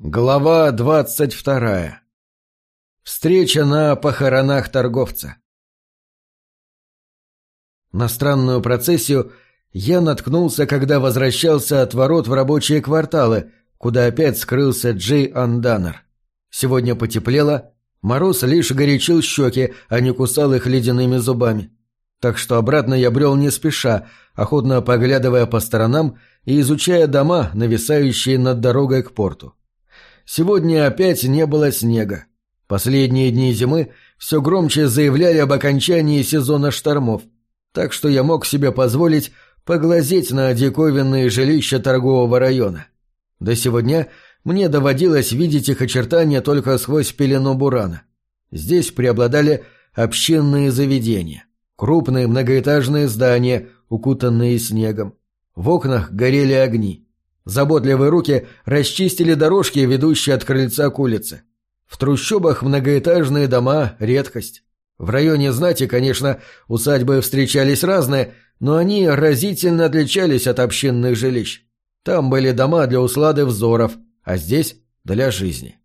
Глава двадцать вторая. Встреча на похоронах торговца. На странную процессию я наткнулся, когда возвращался от ворот в рабочие кварталы, куда опять скрылся Джей Анданер. Сегодня потеплело, мороз лишь горячил щеки, а не кусал их ледяными зубами. Так что обратно я брел не спеша, охотно поглядывая по сторонам и изучая дома, нависающие над дорогой к порту. Сегодня опять не было снега. Последние дни зимы все громче заявляли об окончании сезона штормов, так что я мог себе позволить поглазеть на диковинные жилища торгового района. До сегодня мне доводилось видеть их очертания только сквозь пелену бурана. Здесь преобладали общинные заведения, крупные многоэтажные здания, укутанные снегом. В окнах горели огни. Заботливые руки расчистили дорожки, ведущие от крыльца к улице. В трущобах многоэтажные дома – редкость. В районе знати, конечно, усадьбы встречались разные, но они разительно отличались от общинных жилищ. Там были дома для услады взоров, а здесь – для жизни.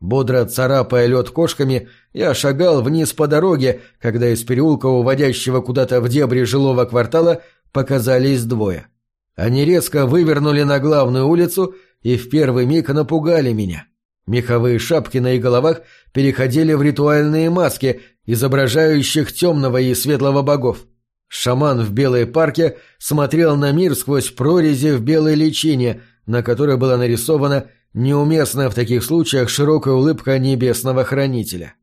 Бодро царапая лед кошками, я шагал вниз по дороге, когда из переулка, уводящего куда-то в дебри жилого квартала, показались двое – они резко вывернули на главную улицу и в первый миг напугали меня. Меховые шапки на их головах переходили в ритуальные маски, изображающих темного и светлого богов. Шаман в белой парке смотрел на мир сквозь прорези в белой личине, на которой была нарисована неуместная в таких случаях широкая улыбка небесного хранителя.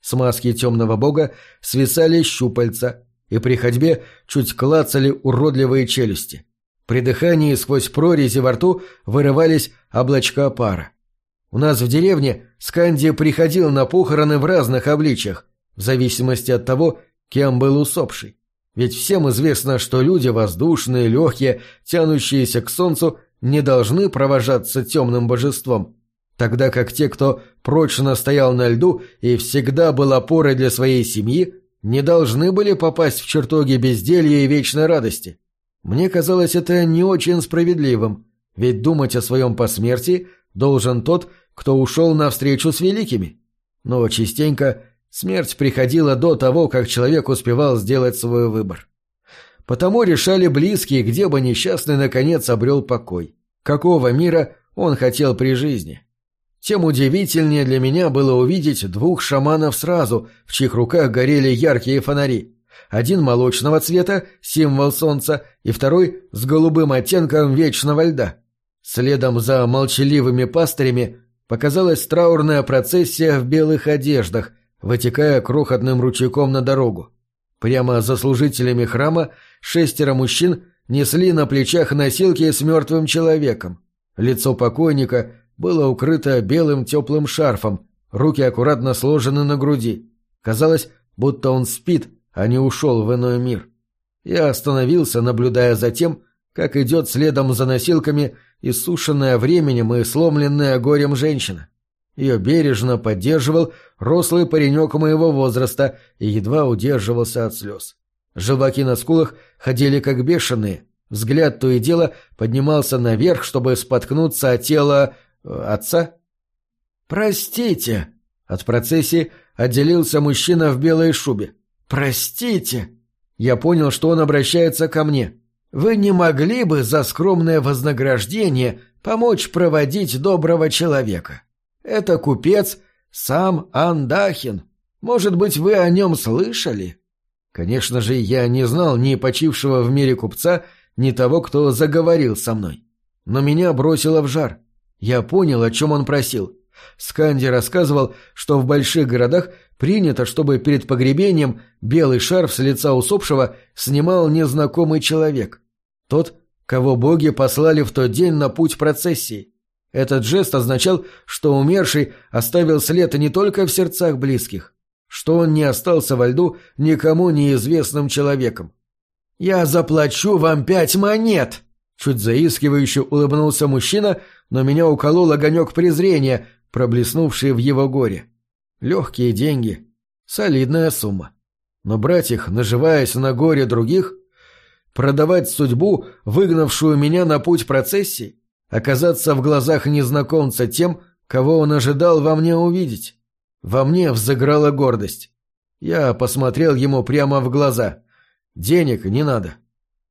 С маски темного бога свисали щупальца, и при ходьбе чуть клацали уродливые челюсти. При дыхании сквозь прорези во рту вырывались облачка пара. У нас в деревне Сканди приходил на похороны в разных обличьях, в зависимости от того, кем был усопший. Ведь всем известно, что люди воздушные, легкие, тянущиеся к солнцу, не должны провожаться темным божеством, тогда как те, кто прочно стоял на льду и всегда был опорой для своей семьи, не должны были попасть в чертоги безделья и вечной радости. Мне казалось это не очень справедливым, ведь думать о своем посмертии должен тот, кто ушел навстречу с великими. Но частенько смерть приходила до того, как человек успевал сделать свой выбор. Потому решали близкие, где бы несчастный наконец обрел покой. Какого мира он хотел при жизни. Тем удивительнее для меня было увидеть двух шаманов сразу, в чьих руках горели яркие фонари. Один молочного цвета, символ солнца, и второй с голубым оттенком вечного льда. Следом за молчаливыми пастырями показалась траурная процессия в белых одеждах, вытекая крохотным ручейком на дорогу. Прямо за служителями храма шестеро мужчин несли на плечах носилки с мертвым человеком. Лицо покойника было укрыто белым теплым шарфом, руки аккуратно сложены на груди. Казалось, будто он спит, а не ушел в иной мир. Я остановился, наблюдая за тем, как идет следом за носилками иссушенная временем и сломленная горем женщина. Ее бережно поддерживал рослый паренек моего возраста и едва удерживался от слез. Желваки на скулах ходили как бешеные, взгляд то и дело поднимался наверх, чтобы споткнуться от тела... Э, отца? «Простите!» От процессии отделился мужчина в белой шубе. «Простите!» Я понял, что он обращается ко мне. «Вы не могли бы за скромное вознаграждение помочь проводить доброго человека? Это купец сам Андахин. Может быть, вы о нем слышали?» Конечно же, я не знал ни почившего в мире купца, ни того, кто заговорил со мной. Но меня бросило в жар. Я понял, о чем он просил. Сканди рассказывал, что в больших городах принято, чтобы перед погребением белый шарф с лица усопшего снимал незнакомый человек. Тот, кого боги послали в тот день на путь процессии. Этот жест означал, что умерший оставил след не только в сердцах близких, что он не остался во льду никому неизвестным человеком. «Я заплачу вам пять монет!» Чуть заискивающе улыбнулся мужчина, но меня уколол огонек презрения, проблеснувший в его горе. Легкие деньги. Солидная сумма. Но брать их, наживаясь на горе других, продавать судьбу, выгнавшую меня на путь процессии, оказаться в глазах незнакомца тем, кого он ожидал во мне увидеть. Во мне взыграла гордость. Я посмотрел ему прямо в глаза. Денег не надо.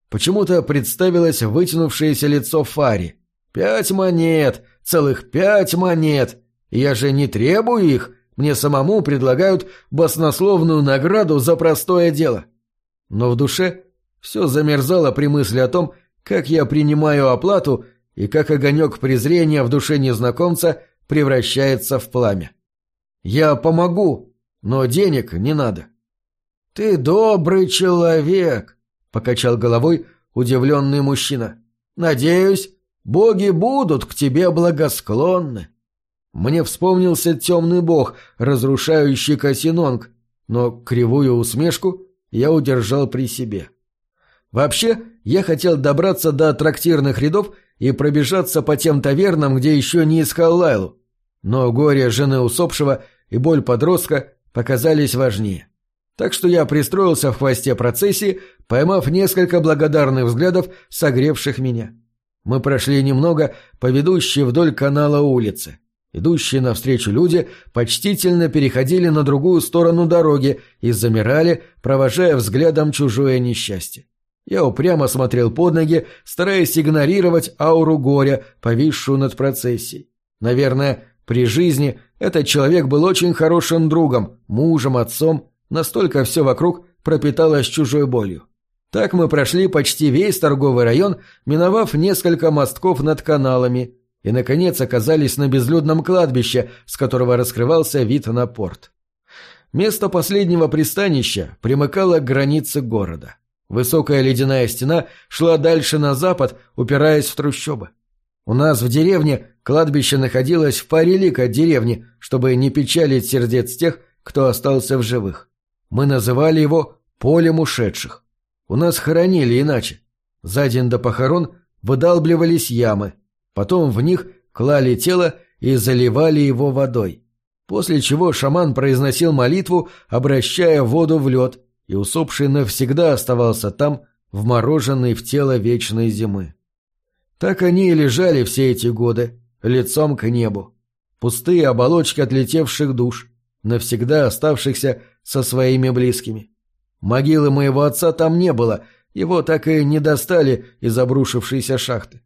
Почему-то представилось вытянувшееся лицо Фари. Пять монет, целых пять монет. Я же не требую их, мне самому предлагают баснословную награду за простое дело. Но в душе все замерзало при мысли о том, как я принимаю оплату и как огонек презрения в душе незнакомца превращается в пламя. Я помогу, но денег не надо. — Ты добрый человек, — покачал головой удивленный мужчина. — Надеюсь, боги будут к тебе благосклонны. Мне вспомнился темный бог, разрушающий Касинонг, но кривую усмешку я удержал при себе. Вообще, я хотел добраться до трактирных рядов и пробежаться по тем тавернам, где еще не искал Лайлу. Но горе жены усопшего и боль подростка показались важнее. Так что я пристроился в хвосте процессии, поймав несколько благодарных взглядов, согревших меня. Мы прошли немного по ведущей вдоль канала улице. Идущие навстречу люди почтительно переходили на другую сторону дороги и замирали, провожая взглядом чужое несчастье. Я упрямо смотрел под ноги, стараясь игнорировать ауру горя, повисшую над процессией. Наверное, при жизни этот человек был очень хорошим другом, мужем, отцом, настолько все вокруг пропиталось чужой болью. Так мы прошли почти весь торговый район, миновав несколько мостков над каналами, и, наконец, оказались на безлюдном кладбище, с которого раскрывался вид на порт. Место последнего пристанища примыкало к границе города. Высокая ледяная стена шла дальше на запад, упираясь в трущобы. У нас в деревне кладбище находилось в паре лик от деревни, чтобы не печалить сердец тех, кто остался в живых. Мы называли его «полем ушедших». У нас хоронили иначе. За день до похорон выдалбливались ямы, потом в них клали тело и заливали его водой. После чего шаман произносил молитву, обращая воду в лед, и усопший навсегда оставался там, вмороженный в тело вечной зимы. Так они и лежали все эти годы, лицом к небу. Пустые оболочки отлетевших душ, навсегда оставшихся со своими близкими. Могилы моего отца там не было, его так и не достали из обрушившейся шахты.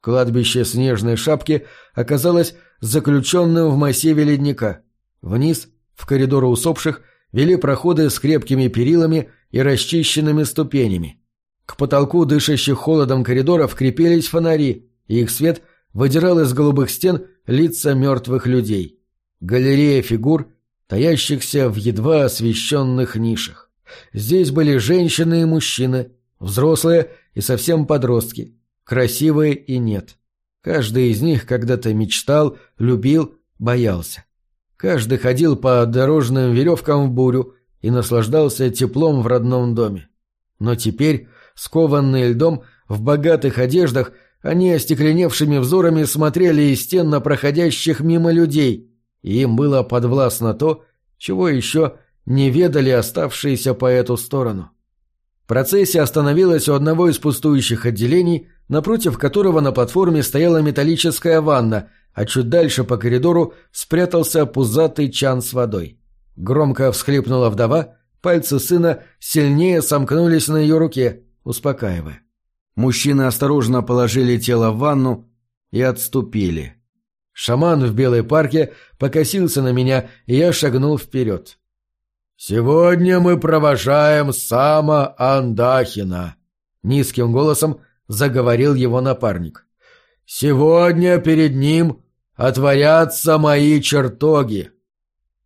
Кладбище Снежной Шапки оказалось заключенным в массиве ледника. Вниз, в коридоры усопших, вели проходы с крепкими перилами и расчищенными ступенями. К потолку дышащих холодом коридоров крепились фонари, и их свет выдирал из голубых стен лица мертвых людей. Галерея фигур, таящихся в едва освещенных нишах. Здесь были женщины и мужчины, взрослые и совсем подростки, красивые и нет. Каждый из них когда-то мечтал, любил, боялся. Каждый ходил по дорожным веревкам в бурю и наслаждался теплом в родном доме. Но теперь Скованные льдом, в богатых одеждах, они остекленевшими взорами смотрели из стен на проходящих мимо людей, и им было подвластно то, чего еще не ведали оставшиеся по эту сторону. Процессия остановилась у одного из пустующих отделений, напротив которого на платформе стояла металлическая ванна, а чуть дальше по коридору спрятался пузатый чан с водой. Громко всхлипнула вдова, пальцы сына сильнее сомкнулись на ее руке, успокаивая. Мужчины осторожно положили тело в ванну и отступили. Шаман в белой парке покосился на меня, и я шагнул вперед. «Сегодня мы провожаем Сама Андахина», — низким голосом заговорил его напарник. «Сегодня перед ним отворятся мои чертоги».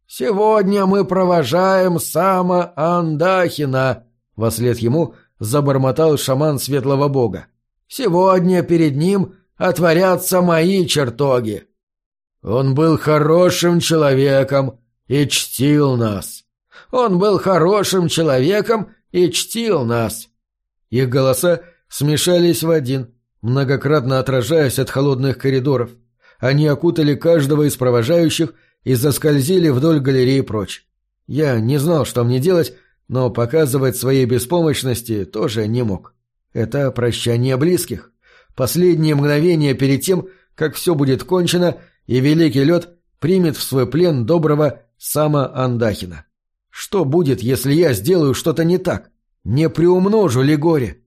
«Сегодня мы провожаем Сама Андахина», — вослед ему забормотал шаман светлого бога. «Сегодня перед ним отворятся мои чертоги». Он был хорошим человеком и чтил нас. Он был хорошим человеком и чтил нас. Их голоса смешались в один, многократно отражаясь от холодных коридоров. Они окутали каждого из провожающих и заскользили вдоль галереи прочь. Я не знал, что мне делать, но показывать своей беспомощности тоже не мог. Это прощание близких. Последние мгновения перед тем, как все будет кончено, и Великий Лед примет в свой плен доброго Сама Андахина. Что будет, если я сделаю что-то не так? Не приумножу ли горе?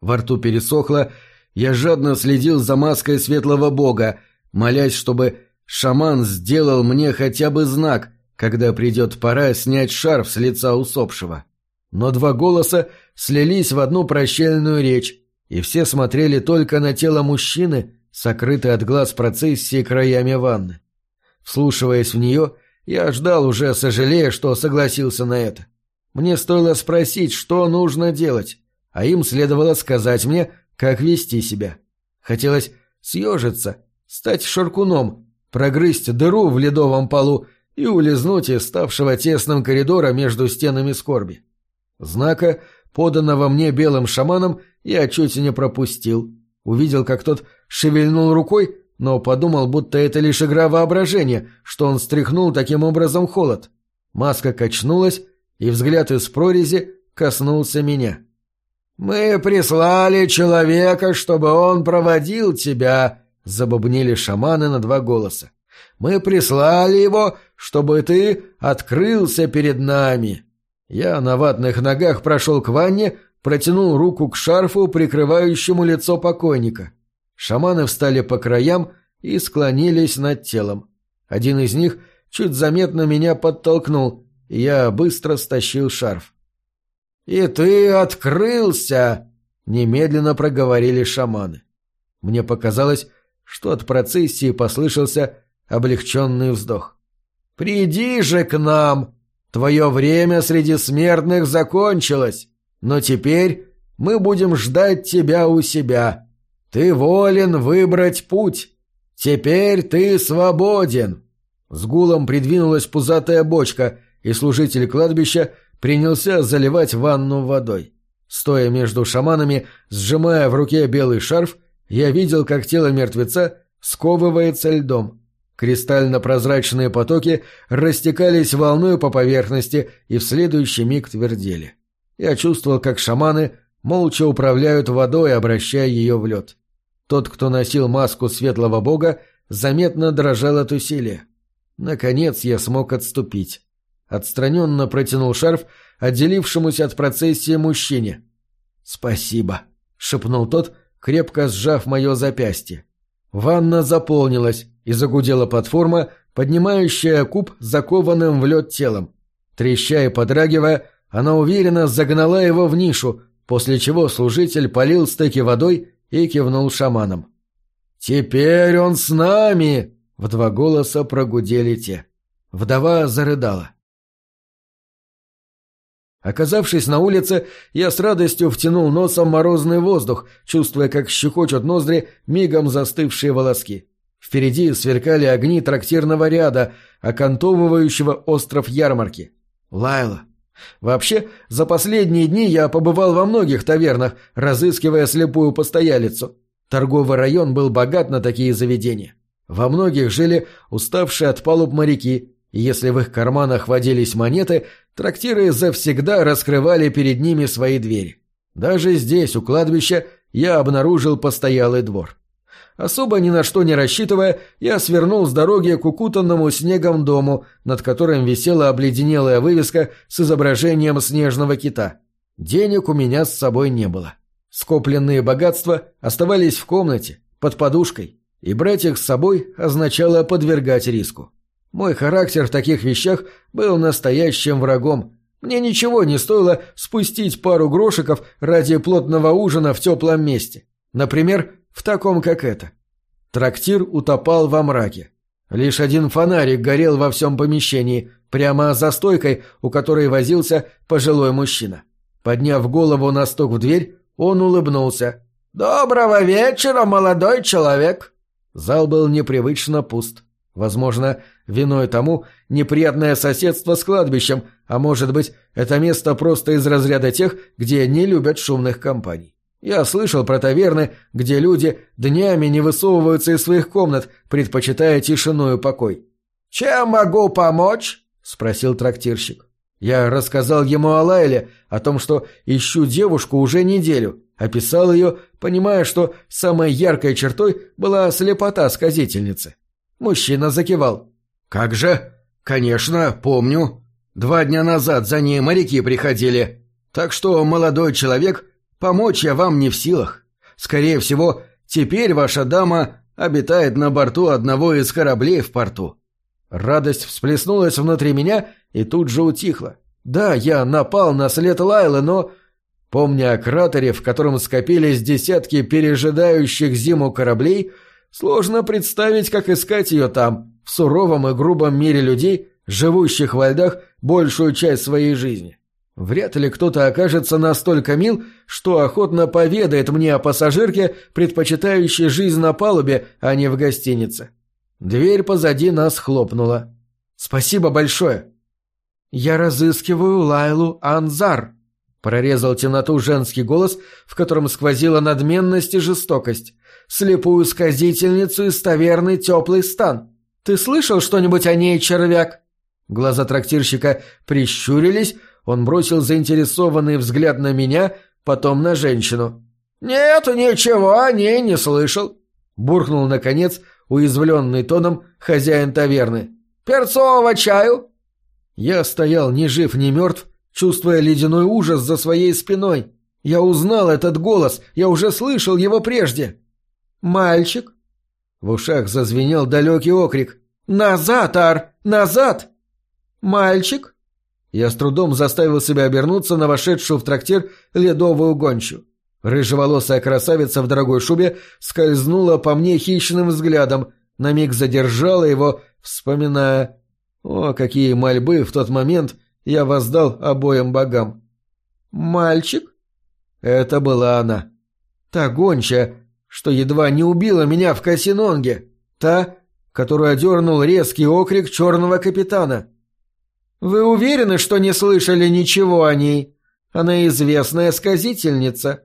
Во рту пересохло, я жадно следил за маской светлого бога, молясь, чтобы шаман сделал мне хотя бы знак, когда придет пора снять шарф с лица усопшего. Но два голоса слились в одну прощальную речь, и все смотрели только на тело мужчины, сокрытое от глаз процессии краями ванны. Вслушиваясь в нее, я ждал уже, сожалея, что согласился на это. Мне стоило спросить, что нужно делать, а им следовало сказать мне, как вести себя. Хотелось съежиться, стать шаркуном, прогрызть дыру в ледовом полу и улизнуть из ставшего тесным коридора между стенами скорби. Знака, поданного мне белым шаманом, я чуть не пропустил. Увидел, как тот шевельнул рукой, но подумал, будто это лишь игра воображения, что он стряхнул таким образом холод. Маска качнулась, и взгляд из прорези коснулся меня. «Мы прислали человека, чтобы он проводил тебя», — забубнили шаманы на два голоса. «Мы прислали его, чтобы ты открылся перед нами». Я на ватных ногах прошел к ванне, протянул руку к шарфу, прикрывающему лицо покойника. Шаманы встали по краям и склонились над телом. Один из них чуть заметно меня подтолкнул, и я быстро стащил шарф. «И ты открылся!» — немедленно проговорили шаманы. Мне показалось, что от процессии послышался облегченный вздох. «Приди же к нам! Твое время среди смертных закончилось, но теперь мы будем ждать тебя у себя. Ты волен выбрать путь. Теперь ты свободен!» С гулом придвинулась пузатая бочка, и служитель кладбища принялся заливать ванну водой. Стоя между шаманами, сжимая в руке белый шарф, я видел, как тело мертвеца сковывается льдом. Кристально-прозрачные потоки растекались волной по поверхности и в следующий миг твердели. Я чувствовал, как шаманы молча управляют водой, обращая ее в лед. Тот, кто носил маску светлого бога, заметно дрожал от усилия. Наконец я смог отступить отстраненно протянул шарф отделившемуся от процессии мужчине. «Спасибо», — шепнул тот, крепко сжав мое запястье. Ванна заполнилась, и загудела платформа, поднимающая куб закованным в лед телом. Треща и подрагивая, она уверенно загнала его в нишу, после чего служитель полил стеки водой и кивнул шаманам. «Теперь он с нами!» — в два голоса прогудели те. Вдова зарыдала. Оказавшись на улице, я с радостью втянул носом морозный воздух, чувствуя, как щекочут ноздри мигом застывшие волоски. Впереди сверкали огни трактирного ряда, окантовывающего остров ярмарки. Лайла. Вообще, за последние дни я побывал во многих тавернах, разыскивая слепую постоялицу. Торговый район был богат на такие заведения. Во многих жили уставшие от палуб моряки, и если в их карманах водились монеты, трактиры завсегда раскрывали перед ними свои двери. Даже здесь, у кладбища, я обнаружил постоялый двор. Особо ни на что не рассчитывая, я свернул с дороги к укутанному снегом дому, над которым висела обледенелая вывеска с изображением снежного кита. Денег у меня с собой не было. Скопленные богатства оставались в комнате, под подушкой, и брать их с собой означало подвергать риску. Мой характер в таких вещах был настоящим врагом. Мне ничего не стоило спустить пару грошиков ради плотного ужина в теплом месте. Например, в таком, как это. Трактир утопал во мраке. Лишь один фонарик горел во всем помещении, прямо за стойкой, у которой возился пожилой мужчина. Подняв голову на стук в дверь, он улыбнулся. «Доброго вечера, молодой человек!» Зал был непривычно пуст. Возможно, виной тому неприятное соседство с кладбищем, а может быть, это место просто из разряда тех, где не любят шумных компаний. Я слышал про таверны, где люди днями не высовываются из своих комнат, предпочитая тишину и покой. «Чем могу помочь?» — спросил трактирщик. Я рассказал ему о Лайле, о том, что ищу девушку уже неделю, описал ее, понимая, что самой яркой чертой была слепота сказительницы. Мужчина закивал. «Как же? Конечно, помню. Два дня назад за ней моряки приходили. Так что, молодой человек, помочь я вам не в силах. Скорее всего, теперь ваша дама обитает на борту одного из кораблей в порту». Радость всплеснулась внутри меня и тут же утихла. Да, я напал на след Лайлы, но... Помня о кратере, в котором скопились десятки пережидающих зиму кораблей, сложно представить, как искать ее там, в суровом и грубом мире людей, живущих во льдах большую часть своей жизни. Вряд ли кто-то окажется настолько мил, что охотно поведает мне о пассажирке, предпочитающей жизнь на палубе, а не в гостинице. Дверь позади нас хлопнула. «Спасибо большое!» «Я разыскиваю Лайлу Анзар», — прорезал темноту женский голос, в котором сквозила надменность и жестокость. «Слепую сказительницу из таверны «Теплый стан». Ты слышал что-нибудь о ней, червяк?» Глаза трактирщика прищурились, он бросил заинтересованный взгляд на меня, потом на женщину. «Нет, ничего о ней не слышал», — буркнул, наконец, уязвленный тоном хозяин таверны. «Перцового чаю?» Я стоял ни жив, ни мертв, чувствуя ледяной ужас за своей спиной. Я узнал этот голос, я уже слышал его прежде. «Мальчик?» В ушах зазвенел далекий окрик. «Назад, Ар! Назад!» «Мальчик?» Я с трудом заставил себя обернуться на вошедшую в трактир ледовую гончу. Рыжеволосая красавица в дорогой шубе скользнула по мне хищным взглядом, на миг задержала его, вспоминая о, какие мольбы в тот момент я воздал обоим богам. «Мальчик?» Это была она. Та гончая, что едва не убила меня в Касинонге. Та, которую одернул резкий окрик черного капитана. «Вы уверены, что не слышали ничего о ней? Она известная сказительница».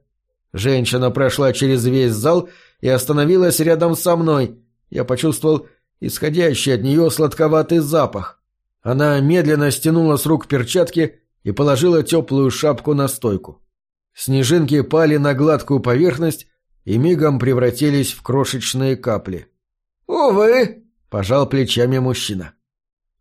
Женщина прошла через весь зал и остановилась рядом со мной. Я почувствовал исходящий от нее сладковатый запах. Она медленно стянула с рук перчатки и положила теплую шапку на стойку. Снежинки пали на гладкую поверхность и мигом превратились в крошечные капли. «Увы!» — пожал плечами мужчина.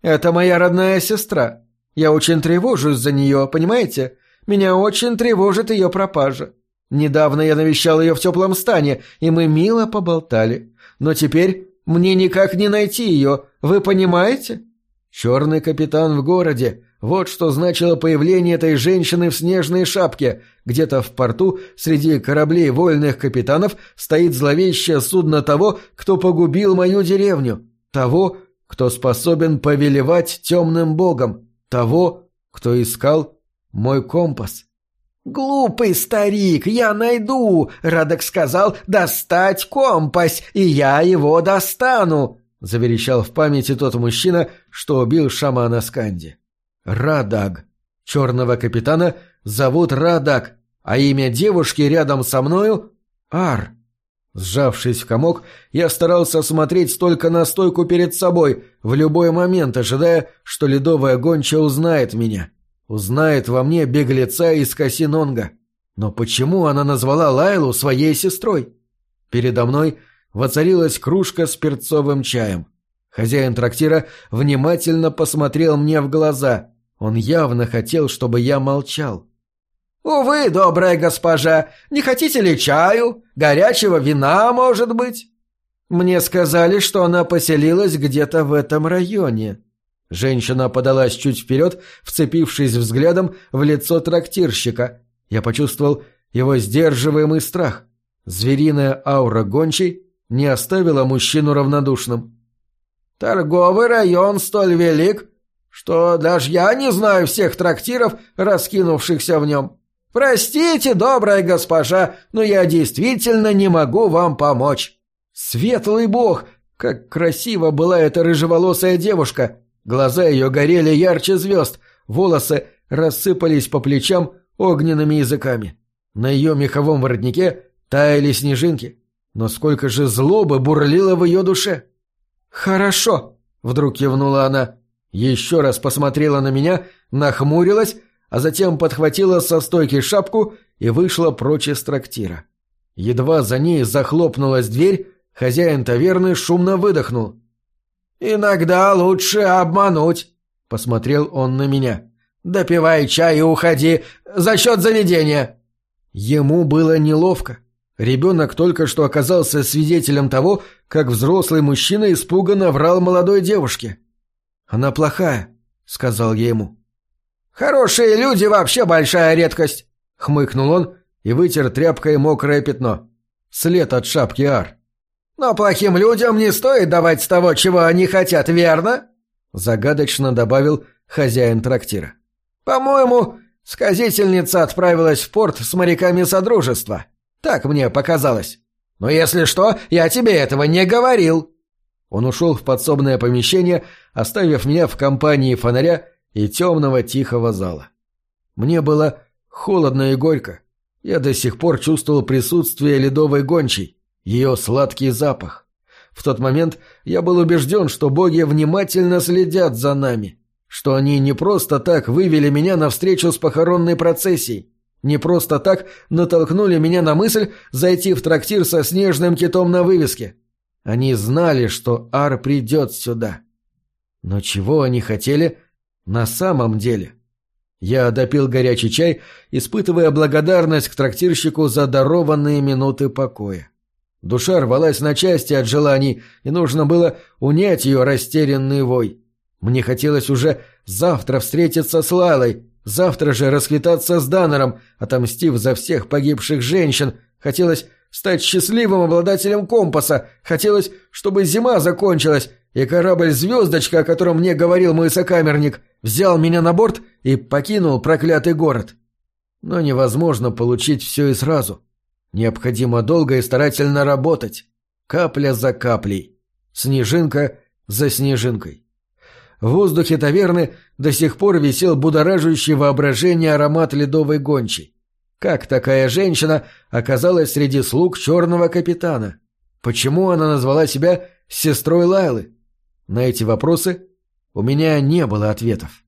«Это моя родная сестра. Я очень тревожусь за нее, понимаете? Меня очень тревожит ее пропажа. Недавно я навещал ее в теплом стане, и мы мило поболтали. Но теперь мне никак не найти ее, вы понимаете?» «Черный капитан в городе. Вот что значило появление этой женщины в снежной шапке. Где-то в порту, среди кораблей вольных капитанов, стоит зловещее судно того, кто погубил мою деревню. Того, кто способен повелевать темным богом. Того, кто искал мой компас». «Глупый старик, я найду!» — Радок сказал «достать компас, и я его достану!» — заверещал в памяти тот мужчина, что убил шамана Сканди. «Радаг. Черного капитана зовут Радак, а имя девушки рядом со мною — Ар». Сжавшись в комок, я старался смотреть только на стойку перед собой, в любой момент ожидая, что ледовая гонча узнает меня. Узнает во мне беглеца из Касинонга. Но почему она назвала Лайлу своей сестрой? Передо мной воцарилась кружка с перцовым чаем. Хозяин трактира внимательно посмотрел мне в глаза. Он явно хотел, чтобы я молчал. «Увы, добрая госпожа, не хотите ли чаю? Горячего вина, может быть?» Мне сказали, что она поселилась где-то в этом районе. Женщина подалась чуть вперед, вцепившись взглядом в лицо трактирщика. Я почувствовал его сдерживаемый страх. Звериная аура гончей не оставила мужчину равнодушным. «Торговый район столь велик, что даже я не знаю всех трактиров, раскинувшихся в нем. Простите, добрая госпожа, но я действительно не могу вам помочь». «Светлый бог! Как красиво была эта рыжеволосая девушка!» Глаза ее горели ярче звезд, волосы рассыпались по плечам огненными языками. На ее меховом воротнике таяли снежинки. Но сколько же злобы бурлило в ее душе! «Хорошо!» — вдруг кивнула она. Еще раз посмотрела на меня, нахмурилась, а затем подхватила со стойки шапку и вышла прочь из трактира. Едва за ней захлопнулась дверь, хозяин таверны шумно выдохнул. «Иногда лучше обмануть», — посмотрел он на меня. «Допивай чай и уходи. За счет заведения». Ему было неловко. Ребенок только что оказался свидетелем того, как взрослый мужчина испуганно врал молодой девушке. «Она плохая», — сказал я ему. «Хорошие люди вообще большая редкость», — хмыкнул он и вытер тряпкой мокрое пятно. След от шапки Ар. «Но плохим людям не стоит давать того, чего они хотят, верно?» Загадочно добавил хозяин трактира. «По-моему, сказительница отправилась в порт с моряками Содружества. Так мне показалось. Но если что, я тебе этого не говорил». Он ушел в подсобное помещение, оставив меня в компании фонаря и темного тихого зала. Мне было холодно и горько. Я до сих пор чувствовал присутствие ледовой гончей, ее сладкий запах. В тот момент я был убежден, что боги внимательно следят за нами, что они не просто так вывели меня навстречу с похоронной процессией, не просто так натолкнули меня на мысль зайти в трактир со снежным китом на вывеске. Они знали, что Ар придет сюда. Но чего они хотели на самом деле? Я допил горячий чай, испытывая благодарность к трактирщику за дарованные минуты покоя. Душа рвалась на части от желаний, и нужно было унять ее растерянный вой. Мне хотелось уже завтра встретиться с Лайлой, Завтра же расквитаться с Даннером, отомстив за всех погибших женщин. Хотелось стать счастливым обладателем компаса. Хотелось, чтобы зима закончилась, и корабль «Звездочка», о котором мне говорил мой сокамерник, взял меня на борт и покинул проклятый город. Но невозможно получить все и сразу. Необходимо долго и старательно работать. Капля за каплей. Снежинка за снежинкой. В воздухе таверны до сих пор висел будоражащий воображение аромат ледовой гончей. Как такая женщина оказалась среди слуг черного капитана? Почему она назвала себя сестрой Лайлы? На эти вопросы у меня не было ответов.